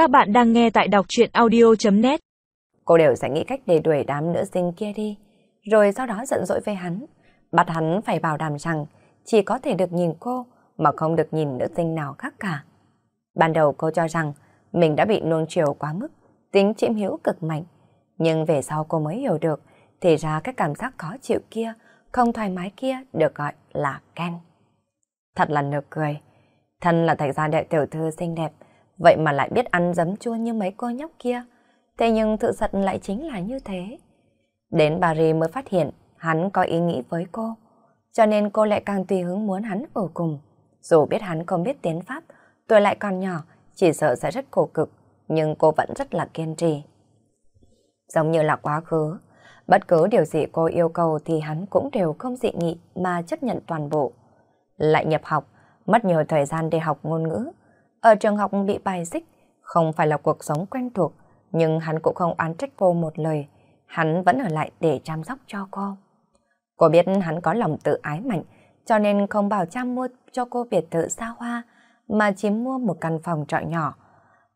Các bạn đang nghe tại đọc truyện audio.net Cô đều sẽ nghĩ cách để đuổi đám nữ sinh kia đi, rồi sau đó giận dỗi với hắn, bắt hắn phải bảo đảm rằng chỉ có thể được nhìn cô mà không được nhìn nữ sinh nào khác cả. Ban đầu cô cho rằng mình đã bị nuông chiều quá mức, tính chiếm hữu cực mạnh, nhưng về sau cô mới hiểu được thì ra cái cảm giác khó chịu kia, không thoải mái kia được gọi là Ken. Thật là nực cười. Thân là thạch gia đệ tiểu thư xinh đẹp, vậy mà lại biết ăn giấm chua như mấy cô nhóc kia. Thế nhưng sự thật lại chính là như thế. Đến Paris mới phát hiện hắn có ý nghĩ với cô, cho nên cô lại càng tùy hứng muốn hắn ở cùng. Dù biết hắn không biết tiếng Pháp, tuổi lại còn nhỏ, chỉ sợ sẽ rất khổ cực, nhưng cô vẫn rất là kiên trì. Giống như là quá khứ, bất cứ điều gì cô yêu cầu thì hắn cũng đều không dị nghị mà chấp nhận toàn bộ. Lại nhập học, mất nhiều thời gian để học ngôn ngữ. Ở trường học bị bài xích, không phải là cuộc sống quen thuộc, nhưng hắn cũng không án trách cô một lời. Hắn vẫn ở lại để chăm sóc cho cô. Cô biết hắn có lòng tự ái mạnh, cho nên không bảo cha mua cho cô biệt thự xa hoa, mà chỉ mua một căn phòng trọ nhỏ.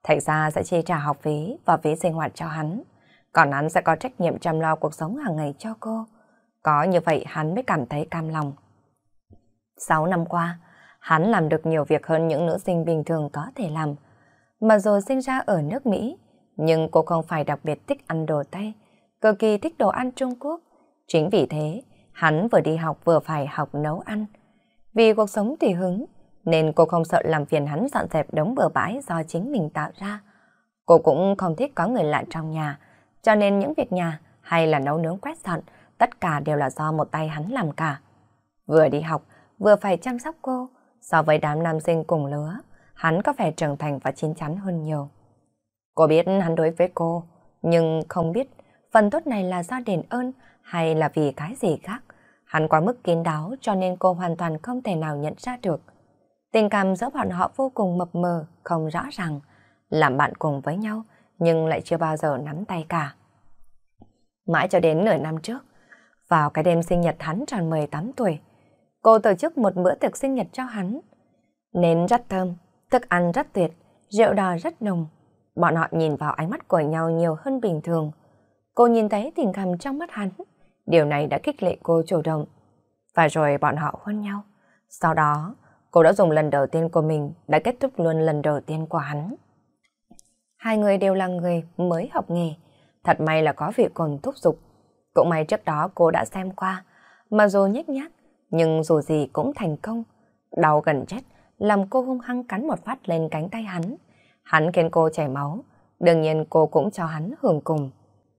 Thạch ra sẽ chi trả học phí và phí sinh hoạt cho hắn, còn hắn sẽ có trách nhiệm chăm lo cuộc sống hàng ngày cho cô. Có như vậy hắn mới cảm thấy cam lòng. Sáu năm qua, hắn làm được nhiều việc hơn những nữ sinh bình thường có thể làm. Mà dù sinh ra ở nước Mỹ, nhưng cô không phải đặc biệt thích ăn đồ Tây, cực kỳ thích đồ ăn Trung Quốc. Chính vì thế, hắn vừa đi học vừa phải học nấu ăn. Vì cuộc sống tùy hứng, nên cô không sợ làm phiền hắn dọn dẹp đống bừa bãi do chính mình tạo ra. Cô cũng không thích có người lạ trong nhà, cho nên những việc nhà hay là nấu nướng quét dọn, tất cả đều là do một tay hắn làm cả. Vừa đi học, vừa phải chăm sóc cô, so với đám nam sinh cùng lứa, hắn có vẻ trưởng thành và chín chắn hơn nhiều. Cô biết hắn đối với cô, nhưng không biết phần tốt này là do đền ơn hay là vì cái gì khác. Hắn quá mức kín đáo cho nên cô hoàn toàn không thể nào nhận ra được. Tình cảm giữa bọn họ vô cùng mập mờ, không rõ ràng. Làm bạn cùng với nhau, nhưng lại chưa bao giờ nắm tay cả. Mãi cho đến nửa năm trước, vào cái đêm sinh nhật hắn tròn 18 tuổi, cô tổ chức một bữa tiệc sinh nhật cho hắn. Nến rất thơm, thức ăn rất tuyệt, rượu đỏ rất nồng. Bọn họ nhìn vào ánh mắt của nhau nhiều hơn bình thường. Cô nhìn thấy tình cảm trong mắt hắn. Điều này đã kích lệ cô chủ động. Và rồi bọn họ hôn nhau. Sau đó, cô đã dùng lần đầu tiên của mình đã kết thúc luôn lần đầu tiên của hắn. Hai người đều là người mới học nghề. Thật may là có vị cồn thúc giục. Cũng may trước đó cô đã xem qua. Mà dù nhếch nhác, nhưng dù gì cũng thành công. Đau gần chết, làm cô hung hăng cắn một phát lên cánh tay hắn. Hắn khiến cô chảy máu. Đương nhiên cô cũng cho hắn hưởng cùng.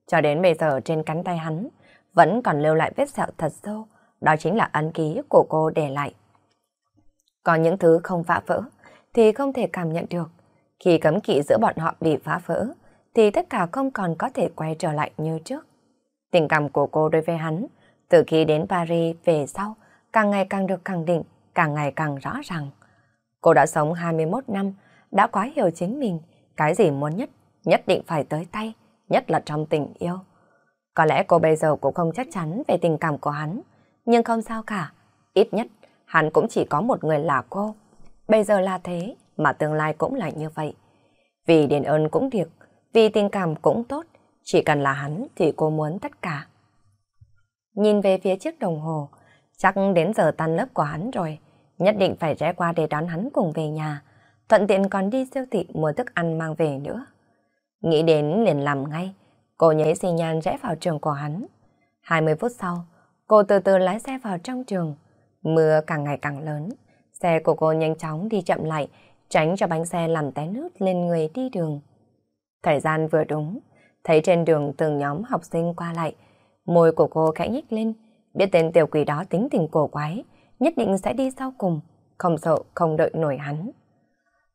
Cho đến bây giờ trên cánh tay hắn, vẫn còn lưu lại vết sẹo thật sâu. Đó chính là ấn ký của cô để lại. Có những thứ không phá vỡ, thì không thể cảm nhận được. Khi cấm kỵ giữa bọn họ bị phá vỡ, thì tất cả không còn có thể quay trở lại như trước. Tình cảm của cô đối với hắn, từ khi đến Paris về sau, càng ngày càng được khẳng định, càng ngày càng rõ ràng. Cô đã sống 21 năm, đã quá hiểu chính mình, cái gì muốn nhất, nhất định phải tới tay, nhất là trong tình yêu. Có lẽ cô bây giờ cũng không chắc chắn về tình cảm của hắn, nhưng không sao cả. Ít nhất, hắn cũng chỉ có một người là cô. Bây giờ là thế, mà tương lai cũng là như vậy. Vì đền ơn cũng được, vì tình cảm cũng tốt, chỉ cần là hắn thì cô muốn tất cả. Nhìn về phía chiếc đồng hồ, chắc đến giờ tan lớp của hắn rồi, nhất định phải rẽ qua để đón hắn cùng về nhà, thuận tiện còn đi siêu thị mua thức ăn mang về nữa. Nghĩ đến liền làm ngay, cô nhảy xì nhan rẽ vào trường của hắn. 20 phút sau, cô từ từ lái xe vào trong trường. Mưa càng ngày càng lớn, xe của cô nhanh chóng đi chậm lại, tránh cho bánh xe làm té nước lên người đi đường. Thời gian vừa đúng, thấy trên đường từng nhóm học sinh qua lại, môi của cô khẽ nhích lên, biết tên tiểu quỷ đó tính tình cổ quái, nhất định sẽ đi sau cùng, không sợ không đợi nổi hắn.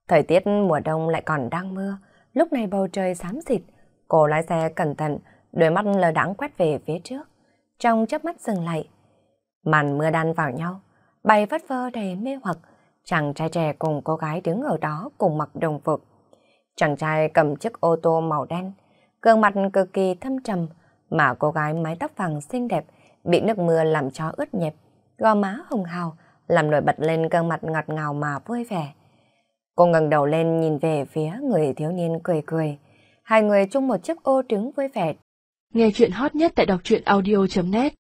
Thời tiết mùa đông lại còn đang mưa, lúc này bầu trời xám xịt, cô lái xe cẩn thận, đôi mắt lờ đãng quét về phía trước, trong chớp mắt dừng lại. Màn mưa đan vào nhau, bay vất vơ đầy mê hoặc, chàng trai trẻ cùng cô gái đứng ở đó cùng mặc đồng phục. Chàng trai cầm chiếc ô tô màu đen, gương mặt cực kỳ thâm trầm, mà cô gái mái tóc vàng xinh đẹp bị nước mưa làm cho ướt nhẹp, gò má hồng hào, làm nổi bật lên gương mặt ngọt ngào mà vui vẻ. Cô ngẩng đầu lên nhìn về phía người thiếu niên cười cười. Hai người chung một chiếc ô trứng vui vẻ. Nghe chuyện hot nhất tại đọc truyện audio.net